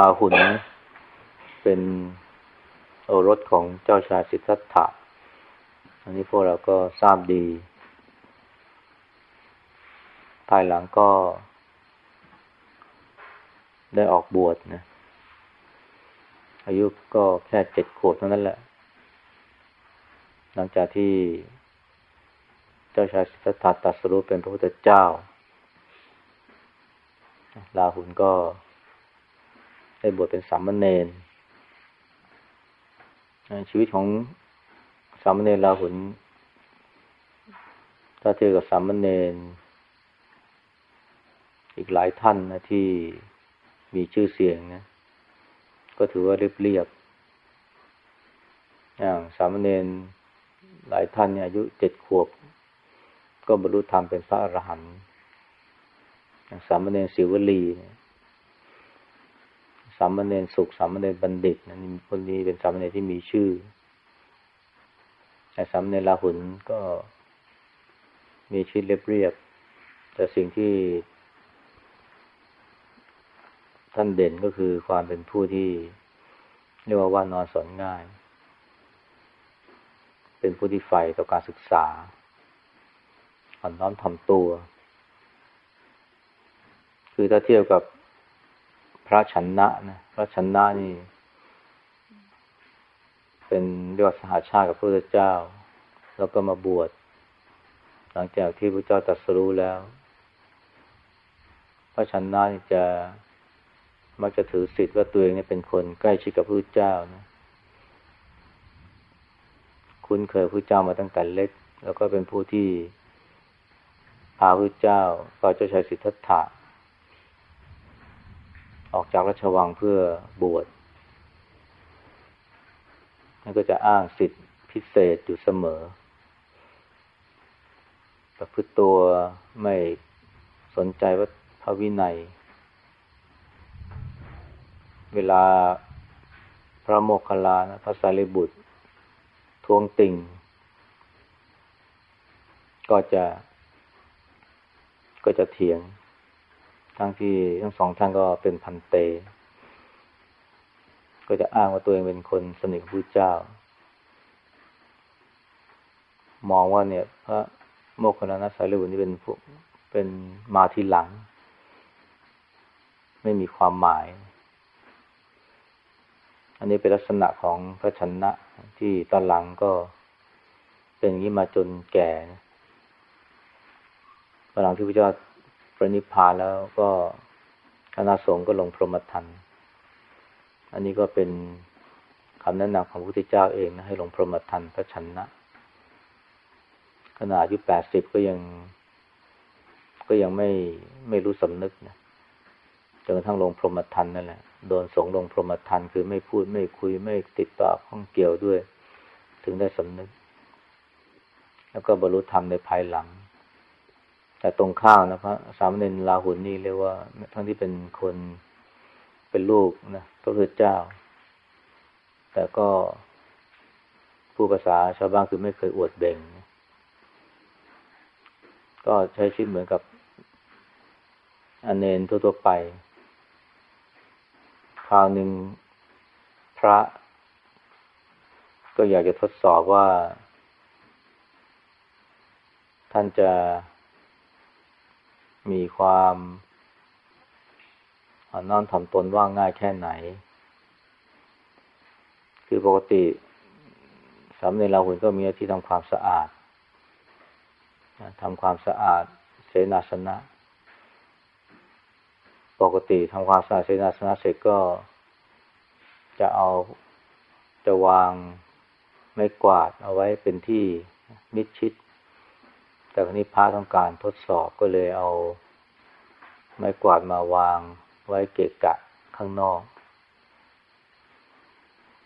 ราหุลเป็นโอรสของเจ้าชายสิทธัตถะ อันนี้พวกเราก็ทราบดี ภายหลังก็ ได้ออกบวชนะ อายุก็แค่เจ็ดขวบเท่านั้นแหละ หลังจากที่เจ้าชายสิทธัตถะตัดสรุปเป็นพระพุทธเจ้าลาหุนก็ ได้บวชเป็นสามเณรชีวิตของสามเณรลาหุนถ้าเทียบกับสามเณรอีกหลายท่านนะที่มีชื่อเสียงนะ ก็ถือว่าเรียบเรียบอย่างสามเณรหลายท่านเนี่ยอายุเจ็ดขวบ ก็บรรลุธรรมเป็นพระอรหันต์อย่างสามเณรศิวลีเนี่ย สามเณรสุขสามเณรบัณฑิตนะนี่คนนี้เป็นสามเณรที่มีชื่อแต่สามเณรลาหุนก็มีชีวิตเรียบเรียบ แต่สิ่งที่ท่านเด่นก็คือความเป็นผู้ที่ เรียกว่าว่านอนสอนง่าย เป็นผู้ที่ใฝ่ต่อการศึกษาอ่อนน้อมทำตัว คือถ้าเทียบกับ ระชนะนะ พระชนะนี่ เป็นเรียกว่าสหาชาติกับพระพุทธเจ้า แล้วก็มาบวชหลังจากที่พระเจ้าตรัสรู้แล้ว พระชนะนี่จะมักจะถือสิทธิ์ว่าตัวเองเนี่ยเป็นคนใกล้ชิดกับพระเจ้านะคุ้นเคยพระเจ้ามาตั้งแต่เล็ก แล้วก็เป็นผู้ที่พาพระเจ้าพระเจ้าชายสิทธัตถะ ออกจากราชวังเพื่อบวชนั่นก็จะอ้างสิทธิพิเศษอยู่เสมอ ประพฤติตัวไม่สนใจว่าพระวินัย เวลาพระโมคคัลลานะพระสารีบุตร ทวงติ่ง ก็จะก็จะเถียง ทั้งที่ทั้งสองท่านก็เป็นพันเต ก็จะอ้างว่าตัวเองเป็นคนสนิทพระเจ้า มองว่าเนี่ย พระโมคคัลลานะสารีบุตรนี่เป็นเป็นมาทีหลัง ไม่มีความหมาย อันนี้เป็นลักษณะของพระชนะที่ตอนหลังก็เป็นอย่างนี้มาจนแก่ตอนหลังที่พระเจ้า ระนิพพานแล้วก็คณะสงฆ์ก็ลงพรหมทัน อันนี้ก็เป็นคำแนะนำของพระพุทธเจ้าเองนะให้ลงพรหมทันพระชนะขนาดอายุแปดสิบก็ยัง ก็ยังไม่ไม่รู้สำนึกนะจนกระทั่งลงพรหมทันนั่นแหละ โดนสงลงพรหมทันคือไม่พูดไม่คุยไม่ติดต่อข้องเกี่ยวด้วย ถึงได้สำนึก แล้วก็บรรลุธรรมในภายหลัง แต่ตรงข้าวนะพระสามเณรลาหุนนี่เรียกว่า ทั้งที่เป็นคนเป็นลูกนะพระพุทธเจ้า แต่ก็ผู้ภาษาชาวบ้านคือไม่เคยอวดเบ่ง ก็ใช้ชีวิตเหมือนกับอนเนนทั่วๆไป คราวหนึ่งพระ ก็อยากจะทดสอบว่า ท่านจะ มีความนอนถ่อมตนว่างง่ายแค่ไหน คือปกติสามเณรเราหุ่นก็มีที่ทำความสะอาดทำความสะอาดเสนาสนะ ปกติทำความสะอาดเสนาสนะเสร็จก็จะเอาจะวางไม้กวาดเอาไว้เป็นที่มิดชิด แต่ครนี้พระต้องการทดสอบก็เลยเอาไม้กวาดมาวางไว้เกะกะข้างนอก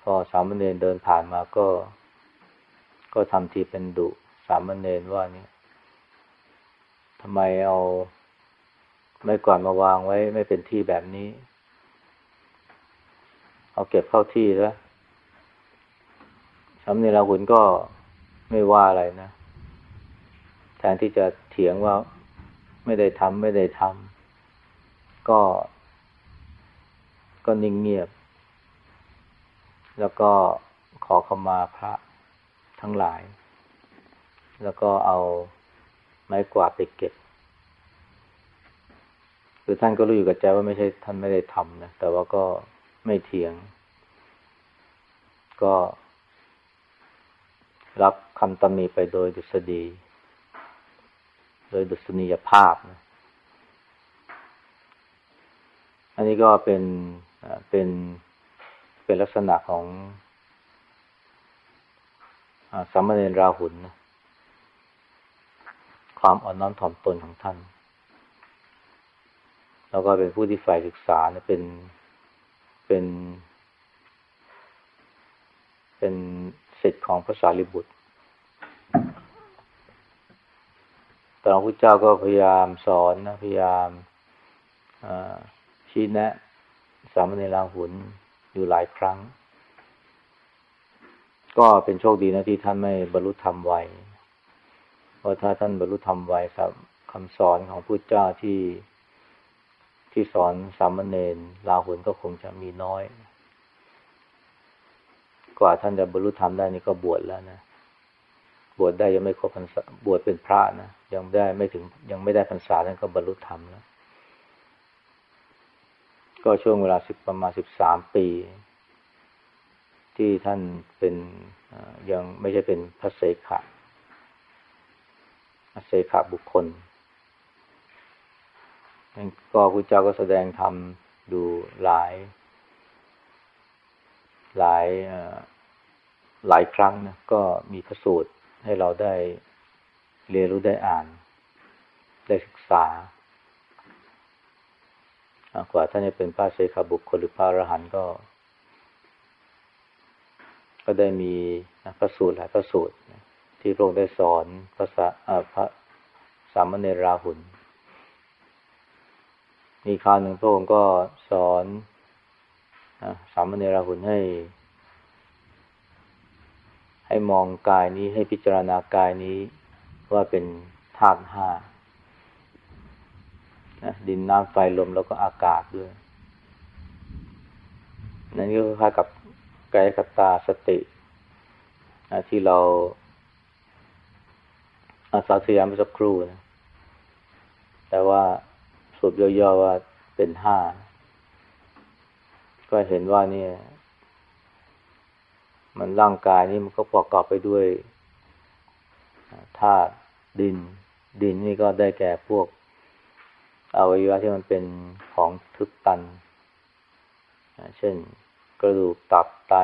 พอสามเณรเดินผ่านมาก็ ก็ทำทีเป็นดุสามเณรว่านี่ทำไมเอาไม่ก่อนมาวางไว้ ไม่เป็นที่แบบนี้ เอาเก็บเข้าที่แล้วสำเนียงเราหุนก็ไม่ว่าอะไรนะ ทนที่จะเถียงว่าไม่ได้ทำไม่ได้ทำก็ ก็นิ่งเงียบ แล้วก็ขอขมาพระทั้งหลาย แล้วก็เอาไม้กวาดไปเก็บคือท่านก็รู้อยู่กับใจว่าไม่ใช่ท่านไม่ได้ทำนะ แต่ว่าก็ไม่เถียง ก็รับคำตำหนิไปโดยดุษฎี ดยดุษณียภาพนะอันนี้ก็เป็นเป็นเป็นลักษณะของสามเณรราหุลนะความอ่อนน้อมถ่อมตนของท่าน แล้วก็เป็นผู้ที่ฝ่ายศึกษาเนี่ยเป็นเป็น เป็นสิทธิ์ของพระสารีบุตร ตอนพระเจ้าก็พยายามสอนนะพยายามชี้แนะ สามเณรราหุลอยู่หลายครั้ง ก็เป็นโชคดีนะที่ท่านไม่บรรลุธรรมไวเพราะถ้าท่านบรรลุธรรมไวครับคำสอนของพระเจ้าที่ที่สอนสามเณรลาหุนก็คงจะมีน้อย กว่าท่านจะบรรลุธรรมได้นี่ก็บวชแล้วนะ บวชได้ยังไม่ครบพรรษาบวชเป็นพระนะ ยังได้ไม่ถึงยังไม่ได้พรรษาท่านก็บรรลุธรรมแล้ว ก็ช่วงเวลาสิบประมาณสิบสามปี ที่ท่านเป็นยังไม่ใช่เป็นพระเสขะเสขะบุคคลก็พระเจ้าก็แสดงธรรมดูหลาย หลายหลายครั้งนะก็มีพระสูตรให้เราได้ เรียนรู้ได้อ่าน ได้ศึกษากว่าท่านจะเป็นพระเสขาบุคคลหรือพระอรหันต์ก็ ก็ได้มีพระสูตรหลายพระสูตร ที่พระองค์ได้สอนภาษาพระสามเณรราหุลมีคราวหนึ่งพระองค์ก็สอนสามเณรราหุลให้ ให้มองกายนี้ให้พิจารณากายนี้ ว่าเป็นธาตุห้าดินน้ำไฟลมแล้วก็อากาศด้วย นั่นก็คล้ายกับกายกับตาสติที่เราอาสาสยามสักครู่นะ แต่ว่ารุปย่อๆว่าเป็นห้า ก็เห็นว่าเนี่ย มันร่างกายนี้มันก็ประกอบไปด้วย ธาตุดิน ดินนี่ก็ได้แก่พวกอวัยวะที่มันเป็นของทึบตัน เช่นกระดูกตับไต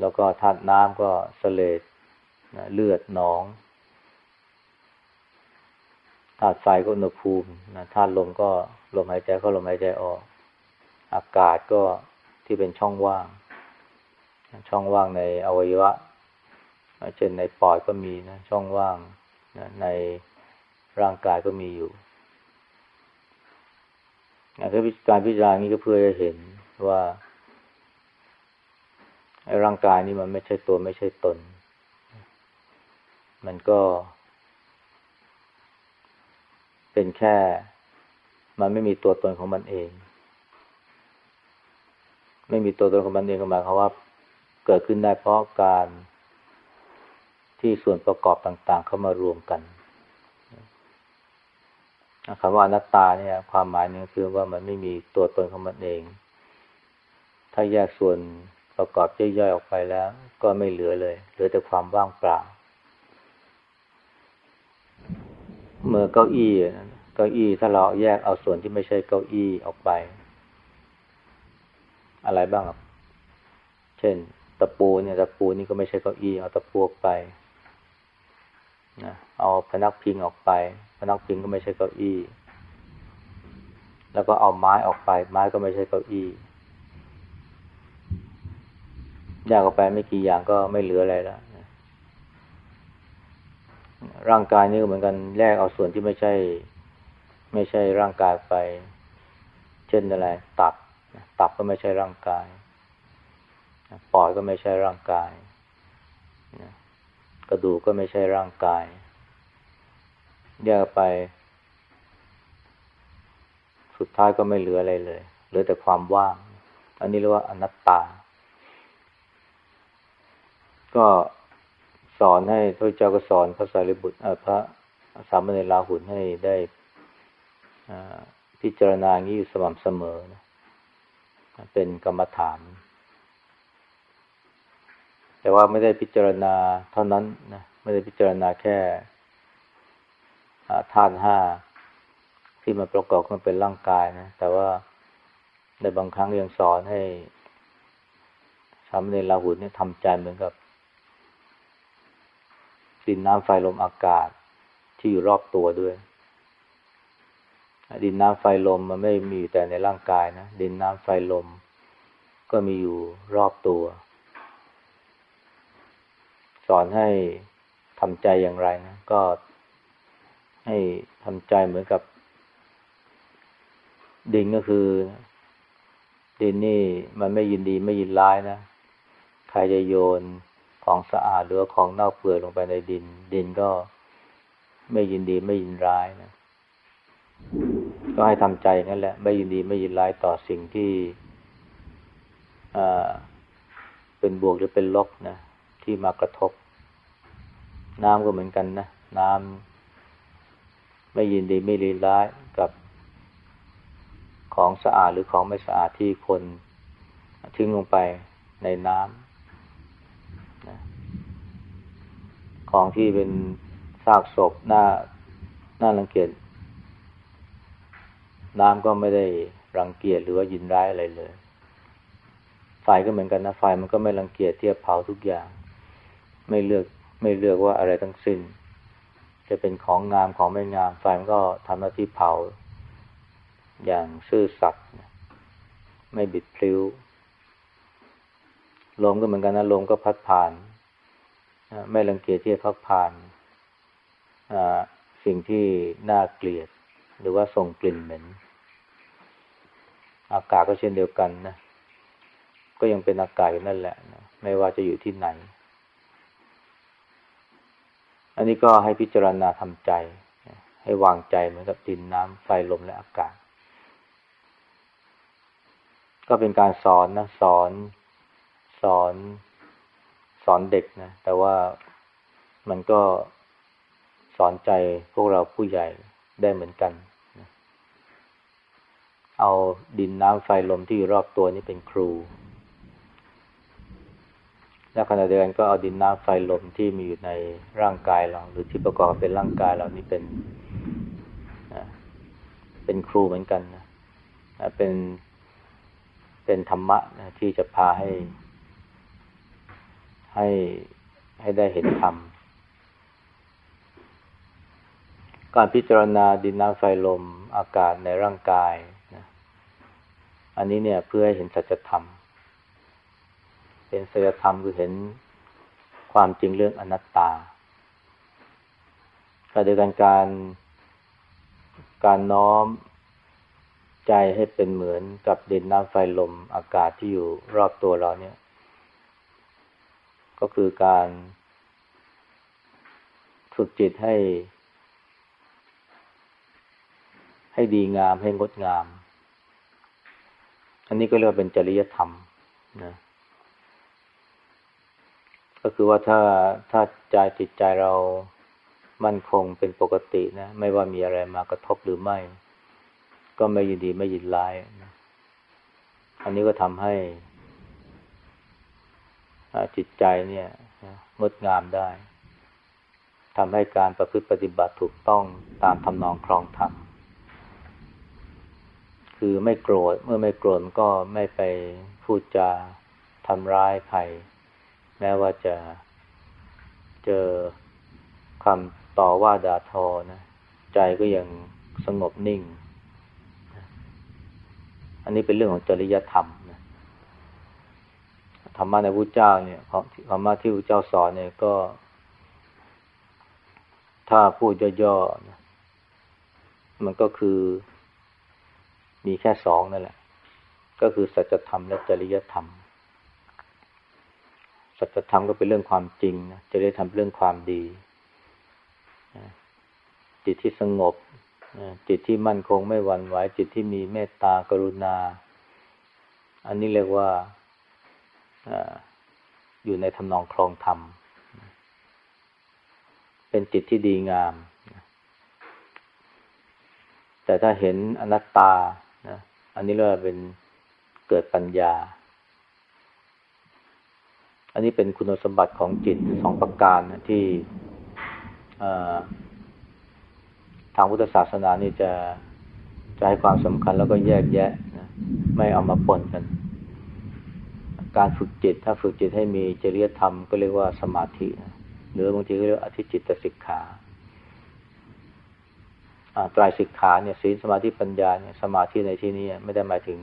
แล้วก็ธาตุน้ำก็เสลดเลือดหนองธาตุไฟก็อุณหภูมินะธาตุลมก็ลมหายใจเข้าลมหายใจออก อากาศก็ที่เป็นช่องว่าง ช่องว่างในอวัยวะ เช่นในปอดก็มีนะช่องว่างนะในร่างกายก็มีอยู่การพิจารณานี้ก็เพื่อจะเห็นว่าร่างกายนี้มันไม่ใช่ตัวไม่ใช่ตน มันก็ เป็นแค่ มันไม่มีตัวตนของมันเอง ไม่มีตัวตนของมันเองก็หมายความว่า เกิดขึ้นได้เพราะการ ที่ส่วนประกอบต่าง ๆ เข้ามารวมกันคำว่าอนัตตาเนี่ย ความหมายนึงคือว่ามันไม่มีตัวตนของมันเอง ถ้าแยกส่วนประกอบย่อยๆออกไปแล้ว ก็ไม่เหลือเลย เหลือแต่ความว่างเปล่า เมื่อเก้าอี้เก้าอี้ถ้าเราแยกเอาส่วนที่ไม่ใช่เก้าอี้ออกไป อะไรบ้างครับเช่น ตะปูเนี่ย ตะปูนี่ก็ไม่ใช่เก้าอี้เอาตะปูออกไป นะเอาพนักพิงออกไป พนักพิงก็ไม่ใช่เก้าอี้ แล้วก็เอาไม้ออกไป ไม้ก็ไม่ใช่เก้าอี้แยกออกไปไม่กี่อย่างก็ไม่เหลืออะไรแล้วร่างกายนี่เหมือนกันแยกเอาส่วนที่ไม่ใช่ ไม่ใช่ร่างกายไป เช่นอะไร ตับ ตับก็ไม่ใช่ร่างกายปอดก็ไม่ใช่ร่างกาย กระดูกก็ไม่ใช่ร่างกาย แยกไป สุดท้ายก็ไม่เหลืออะไรเลย เหลือแต่ความว่าง อันนี้เรียกว่าอนัตตา ก็สอนให้พระเจ้าก็สอนพระสารีบุตรพระสามเณรลาหุนให้ได้พิจารณาอย่างนี้อยู่สม่ำเสมอนะเป็นกรรมฐาน แต่ว่าไม่ได้พิจารณาเท่านั้นนะไม่ได้พิจารณาแค่ธาตุห้าที่มาประกอบกันเป็นร่างกายนะ แต่ว่าในบางครั้งยังสอนให้สามเณรลาหุนเนี่ยทำใจเหมือนกับดินน้ำไฟลมอากาศที่อยู่รอบตัวด้วย ดินน้ำไฟลมมันไม่มีแต่ในร่างกายนะ ดินน้ำไฟลมก็มีอยู่รอบตัว สอนให้ทำใจอย่างไรนะ ก็ให้ทำใจเหมือนกับ ดินก็คือ ดินนี่มันไม่ยินดีไม่ยินร้ายนะ ใครจะโยนของสะอาดหรือของเน่าเปื่อยลงไปในดิน ดินก็ไม่ยินดีไม่ยินร้ายนะ ก็ให้ทำใจนั่นแหละ ไม่ยินดีไม่ยินร้ายต่อสิ่งที่เป็นบวกหรือเป็นลบนะ ที่มากระทบ น้ำก็เหมือนกันนะ น้ำไม่ยินดีไม่ยินร้ายกับของสะอาดหรือของไม่สะอาดที่คนทิ้งลงไปในน้ำนะของที่เป็นซากศพหน้าหน้ารังเกียจน้ำก็ไม่ได้รังเกียจหรือว่ายินร้ายอะไรเลย ไฟก็เหมือนกันนะไฟมันก็ไม่รังเกียจที่จะเผาทุกอย่าง ไม่เลือกไม่เลือกว่าอะไรทั้งสิ้น จะเป็นของงามของไม่งามไฟมันก็ทำหน้าที่เผา อย่างซื่อสัตย์ไม่บิดพลิ้วลมก็เหมือนกันนะลมก็พัดผ่าน ไม่รังเกียจที่จะพัดผ่านสิ่งที่น่าเกลียด หรือว่าส่งกลิ่นเหม็น อากาศก็เช่นเดียวกันนะ ก็ยังเป็นอากาศอยู่นั่นแหละนะไม่ว่าจะอยู่ที่ไหน อันนี้ก็ให้พิจารณาทำใจ ให้วางใจเหมือนกับดินน้ำไฟลมและอากาศ ก็เป็นการสอนนะสอนสอนสอนเด็กนะ แต่ว่ามันก็สอนใจพวกเราผู้ใหญ่ได้เหมือนกัน เอาดินน้ำไฟลมที่อยู่รอบตัวนี้เป็นครู และขณะเดียวกันก็เอาดินน้ำไฟลมที่มีอยู่ในร่างกายเรา หรือที่ประกอบเป็นร่างกายเรานี่เป็นเป็นครูเหมือนกันนะเป็นเป็นธรรมะนะที่จะพาให้ ให้ให้ได้เห็นธรรมการพิจารณาดินน้ำไฟลมอากาศในร่างกายนะอันนี้เนี่ยเพื่อให้เห็นสัจธรรม เห็นศีลธรรมคือเห็นความจริงเรื่องอนัตตาการโดยการการการน้อมใจให้เป็นเหมือนกับดินน้ำไฟลมอากาศที่อยู่รอบตัวเราเนี่ย ก็คือการฝึกจิตให้ ให้ดีงามให้งดงาม อันนี้ก็เรียกว่าเป็นจริยธรรมนะ ก็คือว่าถ้าถ้าใจจิตใจเรามั่นคงเป็นปกตินะ ไม่ว่ามีอะไรมากระทบหรือไม่ ก็ไม่ยินดีไม่ยินร้ายนะอันนี้ก็ทำให้จิตใจเนี่ยงดงามได้ทำให้การประพฤติปฏิบัติถูกต้องตามทำนองครองธรรมคือไม่โกรธเมื่อไม่โกรธก็ไม่ไปพูดจาทำร้ายใคร แม้ว่าจะเจอคำต่อว่าด่าทอนะ ใจก็ยังสงบนิ่ง อันนี้เป็นเรื่องของจริยธรรมนะธรรมะในพระเจ้าเนี่ยธรรมะที่พระเจ้าสอนเนี่ยก็ ถ้าพูดย่อๆนะมันก็คือมีแค่สองนั่นแหละ ก็คือสัจธรรมและจริยธรรม สัจธรรมก็เป็นเรื่องความจริงนะจะได้ทำเรื่องความดี จิตที่สงบ จิตที่มั่นคงไม่หวั่นไหว จิตที่มีเมตตากรุณา อันนี้เรียกว่าอยู่ในทำนองคลองธรรม เป็นจิตที่ดีงาม แต่ถ้าเห็นอนัตตานะอันนี้เรียกว่าเป็นเกิดปัญญา อันนี้เป็นคุณสมบัติของจิตสองประการนะที่ทางพุทธศาสนานี่จะจะให้ความสำคัญแล้วก็แยกแยะนะไม่เอามาปนกัน การฝึกจิต ถ้าฝึกจิตให้มีจริยธรรมก็เรียกว่าสมาธินะหรือบางทีก็เรียกอธิจิตสิกขาตรายสิกขาเนี่ยศีลสมาธิปัญญาเนี่ยสมาธิในที่นี้ไม่ได้หมายถึง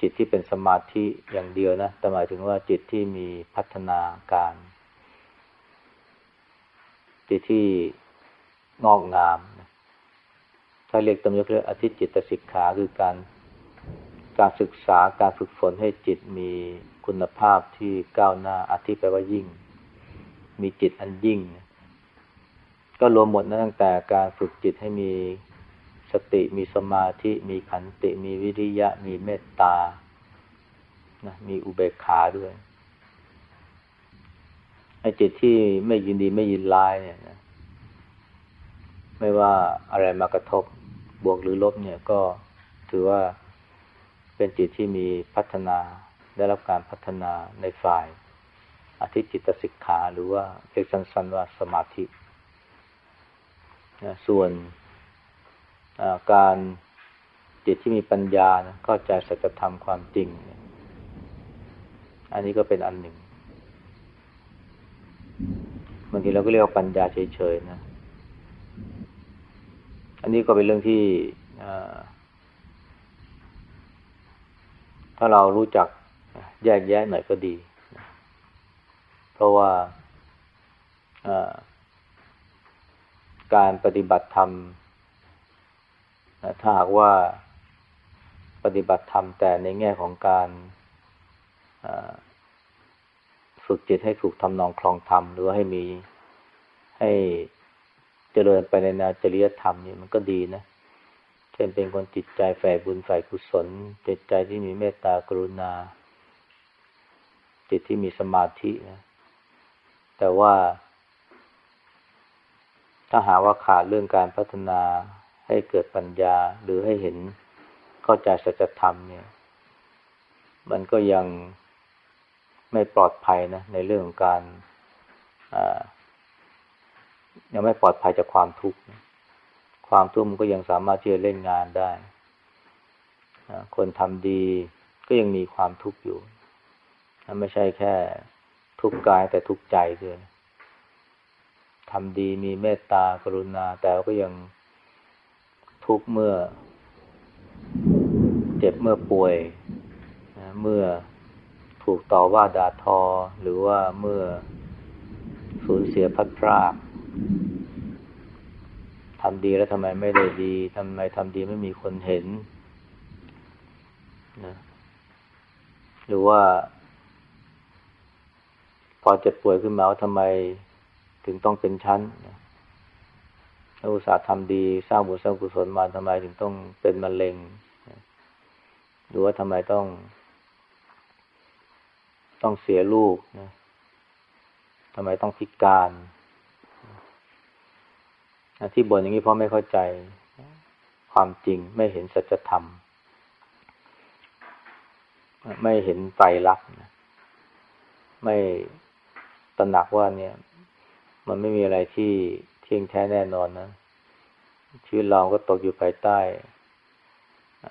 จิตที่เป็นสมาธิอย่างเดียวนะ แต่หมายถึงว่าจิตที่มีพัฒนาการ จิตที่งอกงามถ้าเรียกตำยกเรียกอธิจิตสิกขาคือการการศึกษาการฝึกฝนให้จิตมีคุณภาพที่ก้าวหน้าอธิแปลว่ายิ่ง มีจิตอันยิ่ง ก็รวมหมดนะตั้งแต่การฝึกจิตให้มี สติมีสมาธิ มีขันติ มีวิริยะ มีเมตตานะมีอุเบกขาด้วยไอ้จิตที่ไม่ยินดีไม่ยินร้ายเนี่ยนะไม่ว่าอะไรมากระทบบวกหรือลบเนี่ยก็ถือว่าเป็นจิตที่มีพัฒนาได้รับการพัฒนาในฝ่ายอธิจิตสิกขาหรือว่าเรียกสั้นๆว่าสมาธินะส่วน การจิตที่มีปัญญานะเข้าใจสัจธรรมความจริง อันนี้ก็เป็นอันหนึ่งบางทีเราก็เรียกว่าปัญญาเฉยๆนะ อันนี้ก็เป็นเรื่องที่ถ้าเรารู้จักแยกแยะหน่อยก็ดี เพราะว่าการปฏิบัติธรรม ถ้าหากว่าปฏิบัติธรรมแต่ในแง่ของการฝึกจิตให้ถูกทำนองคลองธรรมหรือว่าให้มีให้เจริญไปในแนวจริยธรรมนี่มันก็ดีนะ เช่นเป็นคนจิตใจฝ่ายบุญฝ่ายกุศล จิตใจที่มีเมตตากรุณา จิตที่มีสมาธินะ แต่ว่า ถ้าหาว่าขาดเรื่องการพัฒนา ให้เกิดปัญญาหรือให้เห็นเข้าใจสัจธรรมเนี่ย มันก็ยังไม่ปลอดภัยนะ ในเรื่องของการยังไม่ปลอดภัยจากความทุกข์ความทุกข์มันก็ยังสามารถที่จะเล่นงานได้คนทำดีก็ยังมีความทุกข์อยู่ไม่ใช่แค่ทุกข์กายแต่ทุกข์ใจด้วยทำดีมีเมตตากรุณา แต่ก็ยัง ทุกข์เมื่อ เจ็บเมื่อป่วยเมื่อถูกต่อว่าด่าทอ หรือว่าเมื่อสูญเสียพัดพรากทำดีแล้วทำไมไม่ได้ดีทำไมทำดีไม่มีคนเห็นนะหรือว่า พอเจ็บป่วยขึ้นมาว่าทำไมถึงต้องเป็นชั้น อุตส่าห์ทำดี สร้างบุญสร้างกุศลมาทำไมถึงต้องเป็นมะเร็งหรือว่าทำไมต้อง ต้องเสียลูกนะทำไมต้องพิการที่บ่นอย่างนี้เพราะไม่เข้าใจความจริงไม่เห็นสัจธรรม ไม่เห็นไตรลักษณ์ไม่ตระหนักว่าเนี่ย มันไม่มีอะไรที่ เที่ยงแท้แน่นอนนะ ชีวิตเราก็ตกอยู่ภายใต้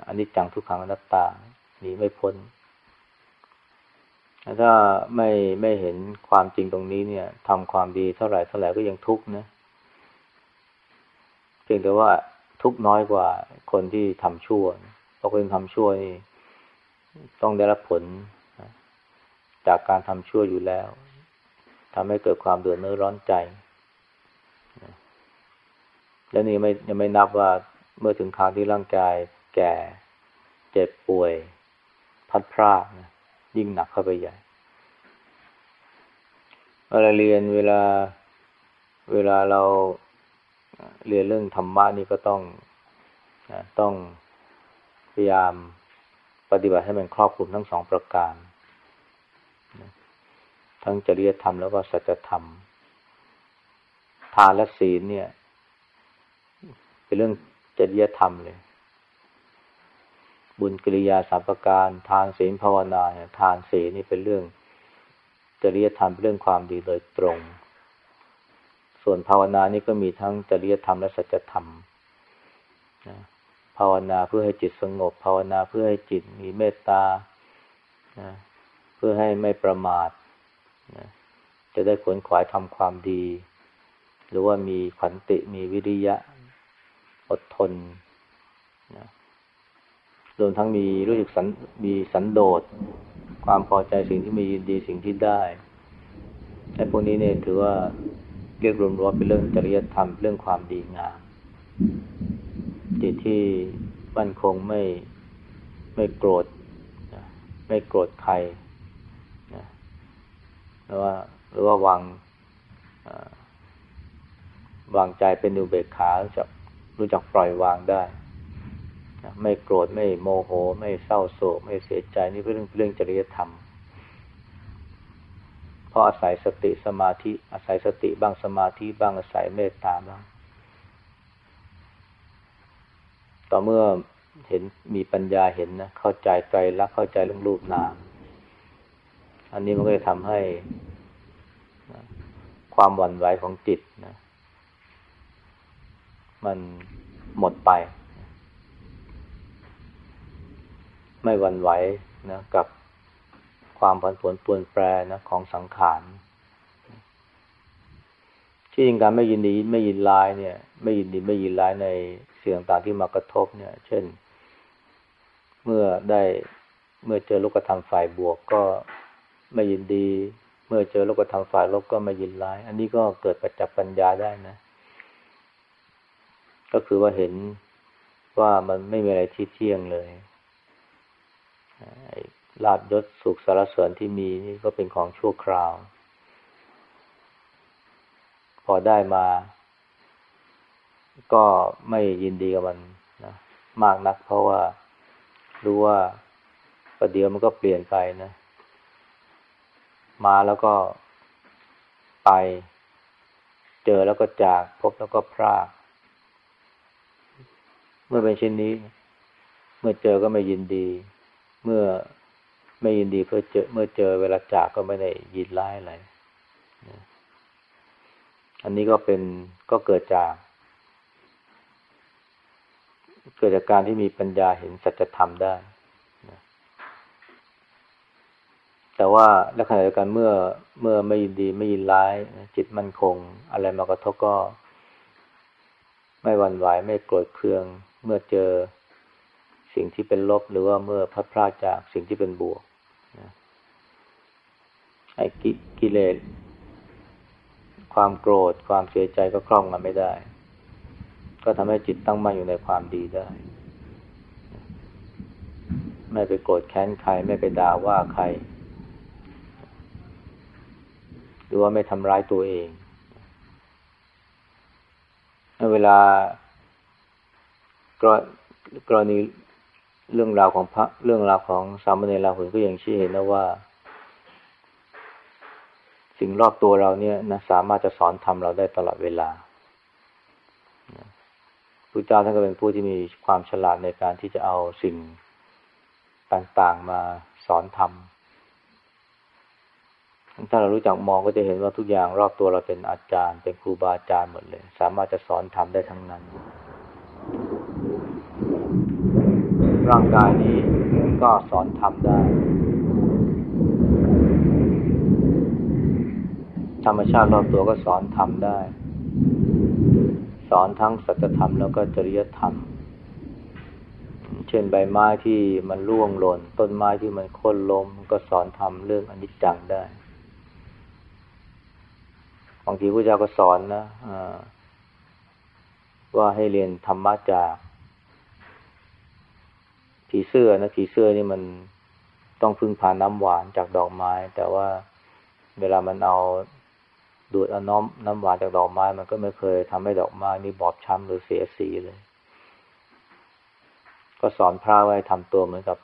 อันนี้จังทุกขังอนัตตาหนีไม่พ้น ถ้าไม่ไม่เห็นความจริงตรงนี้เนี่ยทำความดีเท่าไหร่เท่าไหร่ก็ยังทุกข์นะเพียงแต่ว่าทุกน้อยกว่าคนที่ทำชั่วเพราะคนทำชั่วนี่ต้องได้รับผลจากการทำชั่วอยู่แล้วทำให้เกิดความเดือดเนื้อร้อนใจ แล้วนี่ไม่ยังไม่นับว่าเมื่อถึงคราวที่ร่างกายแก่เจ็บป่วย พัดพรากนะยิ่งหนักเข้าไปใหญ่เวลาเรียนเวลาเวลาเราเรียนเรื่องธรรมะนี่ก็ต้องต้องพยายามปฏิบัติให้มันครอบคลุมทั้งสองประการ ทั้งจริยธรรมแล้วก็สัจธรรม ทานและศีลเนี่ย เป็นเรื่องจริยธรรมเลย บุญกิริยาสามประการ ทานศีลภาวนาเนี่ยทานศีลนี่เป็นเรื่องจริยธรรมเป็นเรื่องความดีโดยตรง ส่วนภาวนานี่ก็มีทั้งจริยธรรมและสัจธรรมนะภาวนาเพื่อให้จิตสงบ ภาวนาเพื่อให้จิตมีเมตตานะเพื่อให้ไม่ประมาทนะจะได้ขวนขวายทำความดี หรือว่ามีขันติมีวิริยะ อดทนนะรวมทั้งมีรู้สึกสันมีสันโดษ ความพอใจสิ่งที่มียินดีสิ่งที่ได้ไอ้พวกนี้เนี่ยถือว่าเรียกรวมๆเป็นเรื่องจริยธรรมเรื่องความดีงามจิตที่มั่นคงไม่ไม่โกรธไม่โกรธใครนะหรือว่าหรือว่าวาง วางใจเป็นอุเบกขาจะรู้จักปล่อยวางได้ ไม่โกรธไม่โมโห ไม่เศร้าโศก ไม่เสียใจนี่เป็นเรื่องเรื่องจริยธรรม เพราะอาศัยสติสมาธิ อาศัยสติบ้างสมาธิบ้างอาศัยเมตตาบ้างต่อเมื่อเห็นมีปัญญาเห็นนะเข้าใจใจรักเข้าใจเรื่องรูปนามอันนี้มันก็จะทำให้ความหวั่นไหวของจิตนะ มันหมดไป ไม่วันไหวนะกับความผันผวนปวนแปรนะของสังขารที่จริงการไม่ยินดีไม่ยินร้ายเนี่ย ไม่ยินดีไม่ยินร้ายในสิ่งต่างๆที่มากระทบเนี่ย เช่น เมื่อได้เมื่อเจอโลกธรรมฝ่ายบวกก็ไม่ยินดี เมื่อเจอโลกธรรมฝ่ายลบก็ไม่ยินร้าย อันนี้ก็เกิดประจักษ์ปัญญาได้นะ ก็คือว่าเห็นว่ามันไม่มีอะไรที่เที่ยงเลยลาบยศสุขสารเสริญที่มีนี่ก็เป็นของชั่วคราว พอได้มา ก็ไม่ยินดีกับมันนะมากนักเพราะว่ารู้ว่าประเดี๋ยวมันก็เปลี่ยนไปนะ มาแล้วก็ไป เจอแล้วก็จากพบแล้วก็พราก เมื่อเป็นเช่นนี้ เมื่อเจอก็ไม่ยินดี เมื่อไม่ยินดีเพื่อเจอ เมื่อเจอเวลาจากก็ไม่ได้ยินร้ายอะไรอันนี้ก็เป็นก็เกิดจาก เกิดจากการที่มีปัญญาเห็นสัจธรรมได้แต่ว่าและขณะเดียวกันเมื่อเมื่อไม่ยินดีไม่ยินร้าย จิตมั่นคง อะไรมากระทบก็ ไม่หวั่นไหวไม่โกรธเคือง เมื่อเจอสิ่งที่เป็นลบหรือว่าเมื่อพัดพลาดจากสิ่งที่เป็นบวกนะไอ้กิเลสความโกรธความเสียใจก็ครอบงำไม่ได้ ก็ทำให้จิตตั้งมั่นอยู่ในความดีได้ ไม่ไปโกรธแค้นใคร ไม่ไปด่าว่าใคร หรือว่าไม่ทำร้ายตัวเอง เวลา กรณีเรื่องราวของพระเรื่องราวของสามเณรลาหุนก็ยังชี้เห็นนะว่า สิ่งรอบตัวเราเนี่ยนะสามารถจะสอนทำเราได้ตลอดเวลาพุทธเจ้าท่านก็เป็นผู้ที่มีความฉลาดในการที่จะเอาสิ่งต่างๆมาสอนทำถ้าเรารู้จักมองก็จะเห็นว่าทุกอย่างรอบตัวเราเป็นอาจารย์ เป็นครูบาอาจารย์หมดเลย สามารถจะสอนทำได้ทั้งนั้น ร่างกายนี้ก็สอนทำได้ ธรรมชาติรอบตัวก็สอนทำได้ สอนทั้งสัจธรรมแล้วก็จริยธรรม เช่นใบไม้ที่มันร่วงหล่น ต้นไม้ที่มันโค่นล้มก็สอนทำเรื่องอนิจจังได้บางทีพระเจ้าก็สอนนะว่าให้เรียนธรรมะจาก ผีเสื้อนะผีเสื้อนี่มันต้องพึ่งพาน้ำหวานจากดอกไม้ แต่ว่าเวลามันเอาดูดเอาน้ำน้ำหวานจากดอกไม้ มันก็ไม่เคยทำให้ดอกไม้นี่บอบช้ำหรือเสียสีเลย ก็สอนพระไว้ทำตัวเหมือนกับ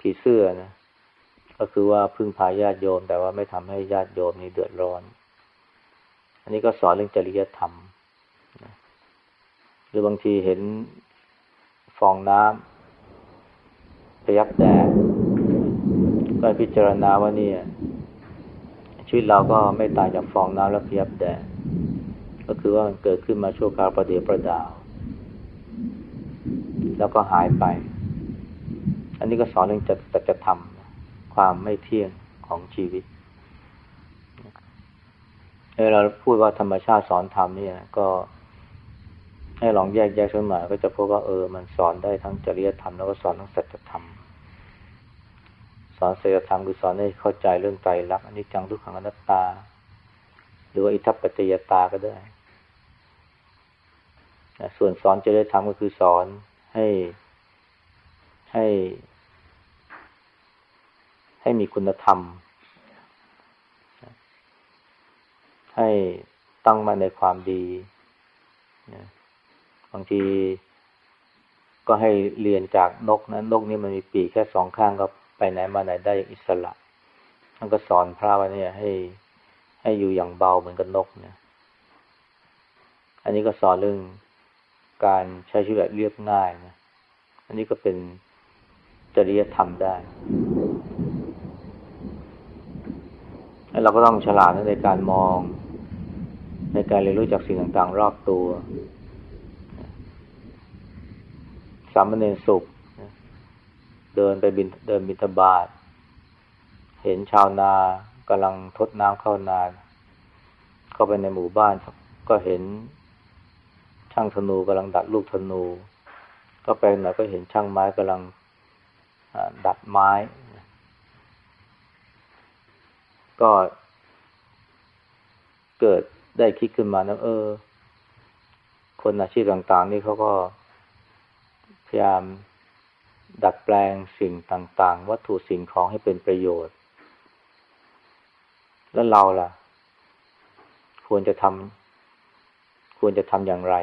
ผีเสื้อนะก็คือว่าพึ่งพาญาติโยม แต่ว่าไม่ทำให้ญาติโยมนี่เดือดร้อน อันนี้ก็สอนเรื่องจริยธรรมหรือบางทีเห็น ฟองน้ำพยับแดดก็พิจารณาว่านี่ชีวิตเราก็ไม่ต่างจากฟองน้ำและพยับแดดก็คือว่ามันเกิดขึ้นมาชั่วคราวประเดี๋ยวประดาว แล้วก็หายไป อันนี้ก็สอนเรื่องจัตจะทำความไม่เที่ยงของชีวิตเวลาพูดว่าธรรมชาติสอนธรรมเนี่ยก็ ให้ลองแยกแยกสักหน่อยก็จะพบว่าเออ มันสอนได้ทั้งจริยธรรมแล้วก็สอนทั้งสัจธรรม สอนศีลธรรมคือสอนให้เข้าใจเรื่องใจรักอันนี้จังทุกขังอนัตตา หรือว่าอิทัปปัจจยตาก็ได้ ส่วนสอนจริยธรรมก็คือสอนให้ให้ ให้มีคุณธรรม ให้ตั้งมาในความดีางที ก็ให้เรียนจากนกนะนกนี่มันมีปีกแค่สองข้างก็ไปไหนมาไหนได้อย่างอิสระท่านก็สอนพระว่าเนี่ยให้ให้อยู่อย่างเบาเหมือนกับนกเนี่ย อันนี้ก็สอนเรื่องการใช้ชีวิตเรียบง่ายนะ อันนี้ก็เป็นจริยธรรมได้ เราก็ต้องฉลาดในการมอง ในการเรียนรู้จากสิ่งต่างๆ รอบตัว สามเณรสุข เดินไปบินเดินบินทบาท เห็นชาวนากำลังทดน้ำเข้านา เข้าไปในหมู่บ้าน ก็เห็นช่างธนูกำลังดัดลูกธนู ก็ไปหน่อยก็เห็นช่างไม้กำลังดัดไม้ ก็เกิดได้คิดขึ้นมานะเออ คนอาชีพต่าง ๆ นี่เขาก็ พยายามดัดแปลงสิ่งต่างๆ วัตถุสิ่งของให้เป็นประโยชน์ แล้วเราล่ะ ควรจะทำควรจะทำอย่างไร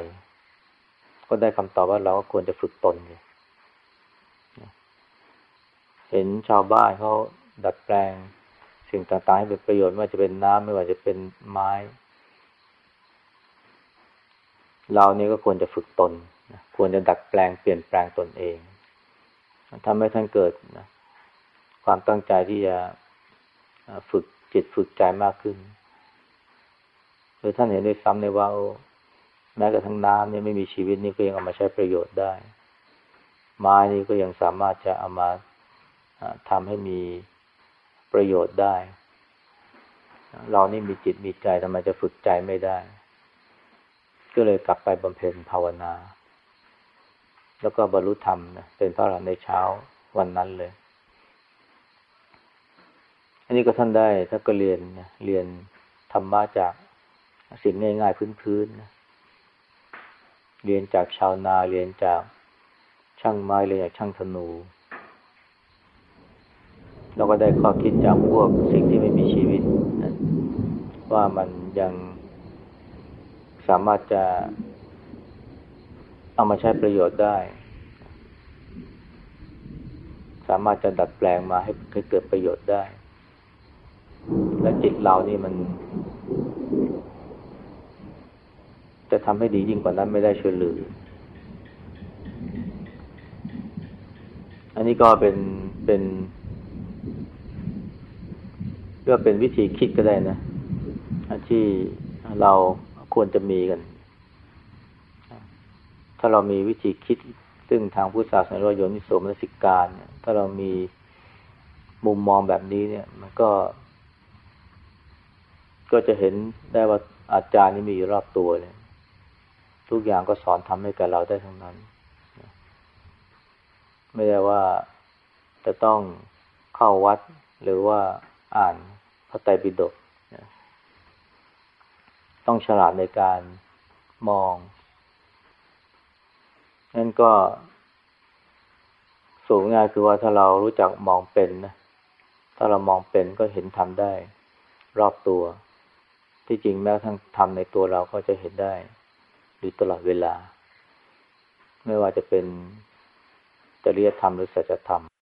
ก็ได้คำตอบว่าเราก็ควรจะฝึกตนเห็นชาวบ้านเขาดัดแปลงสิ่งต่างๆให้เป็นประโยชน์ไม่ว่าจะเป็นน้ำไม่ว่าจะเป็นไม้ เรานี่ก็ควรจะฝึกตน ควรจะดัดแปลงเปลี่ยนแปลงตนเองทำให้ท่านเกิดนะความตั้งใจที่จะฝึกจิตฝึกใจมากขึ้นโดยท่านเห็นด้วยซ้ำในว่าแม้กระทั่งน้ำเนี่ยไม่มีชีวิตนี่ก็ยังเอามาใช้ประโยชน์ได้ ไม้นี่ก็ยังสามารถจะเอามาทำให้มีประโยชน์ได้ เรานี่มีจิตมีใจทำไมจะฝึกใจไม่ได้ ก็เลยกลับไปบำเพ็ญภาวนา แล้วก็บรรลุธรรมนะเป็นพระอรหันต์ในเช้าวันนั้นเลย อันนี้ก็ท่านได้ท่านก็เรียนนะเรียนธรรมะจากสิ่งง่าย ๆ พื้นๆนะเรียนจากชาวนาเรียนจากช่างไม้เรียนจากช่างธนูเราก็ได้ข้อคิดจากพวกสิ่งที่ไม่มีชีวิตนะว่ามันยังสามารถจะ เอามาใช้ประโยชน์ได้ สามารถจะดัดแปลงมาให้เกิดประโยชน์ได้ และจิตเรานี่มัน จะทำให้ดียิ่งกว่านั้นไม่ได้ช่วยเหลือ อันนี้ก็เป็นเป็นเรียกเป็นวิธีคิดก็ได้นะที่เราควรจะมีกัน ถ้าเรามีวิธีคิด ซึ่งทางพุทธศาสนาเรียกว่าโยนิโสมนสิการเนี่ยถ้าเรามีมุมมองแบบนี้เนี่ย มันก็ ก็จะเห็นได้ว่าอาจารย์นี่มีอยู่รอบตัวเลย ทุกอย่างก็สอนทำให้กับเราได้ทั้งนั้น ไม่ได้ว่าจะต้องเข้าวัดหรือว่าอ่านพระไตรปิฎกต้องฉลาดในการมอง นั่นก็ สูงง่ายคือว่าถ้าเรารู้จักมองเป็นนะถ้าเรามองเป็นก็เห็นทำได้ รอบตัว ที่จริงแม้ทั้งทำในตัวเราก็จะเห็นได้อยู่ตลอดเวลา ไม่ว่าจะเป็นจริยธรรมหรือสัจธรรม